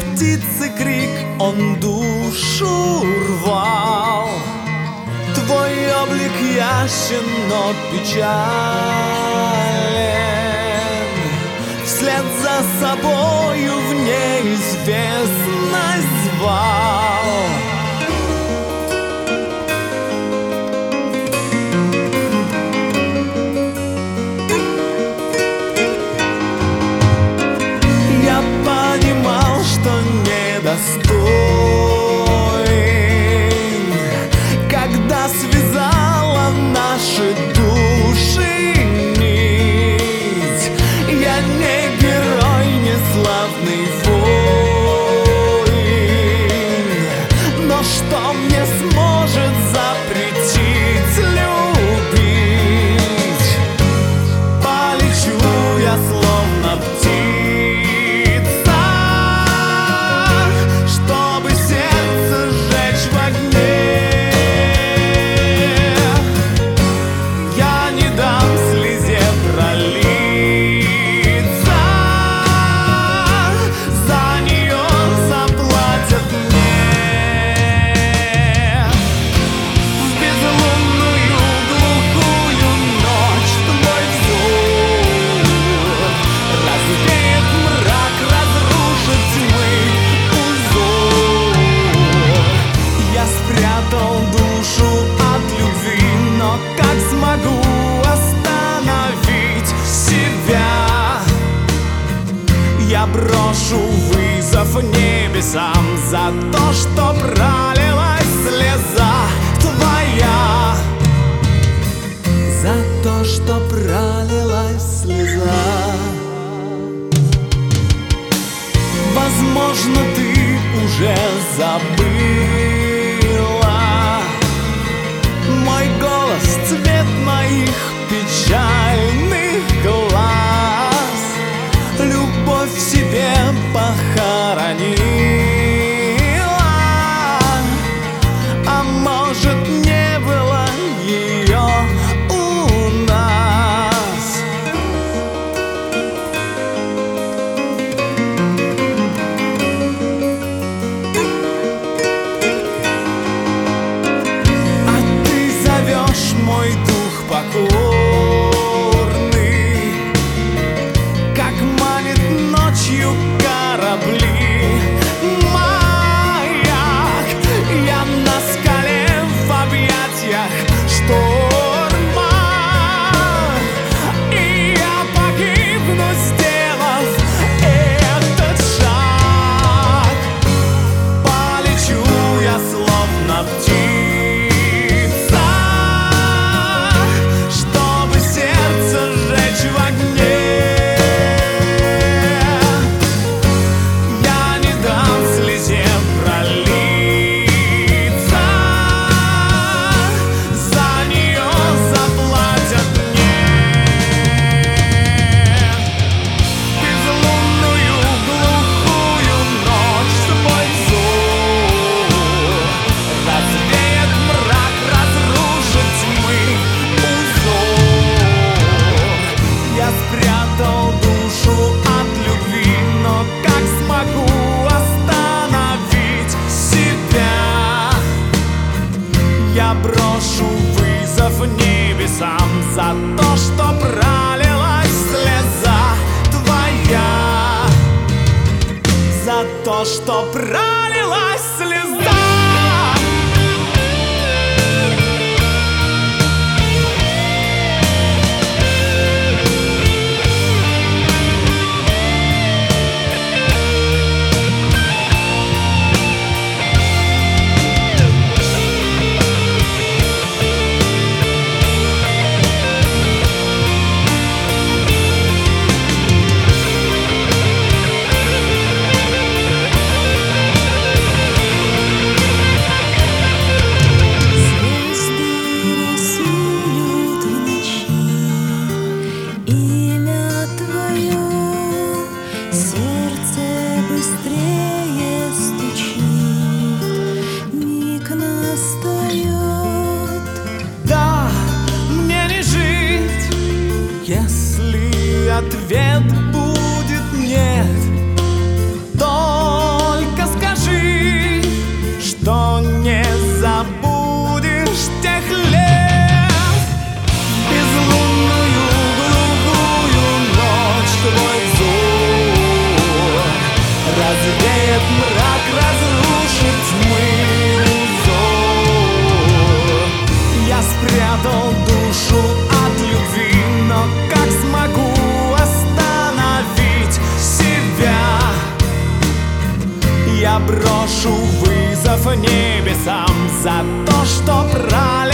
птицы крик, он душу рвал. Твой облик ясен, но печален. Вслед за собою в неизвестность звал. брошу вызов небесам За то, что пролилась слеза твоя. За то, что пролилась слеза. Возможно, ты уже забыл. хоронить. Сам За то, что пролилась слеза твоя. За то, что пролилась слеза. ответ будет. я брошу вызов небесам за то, что брали.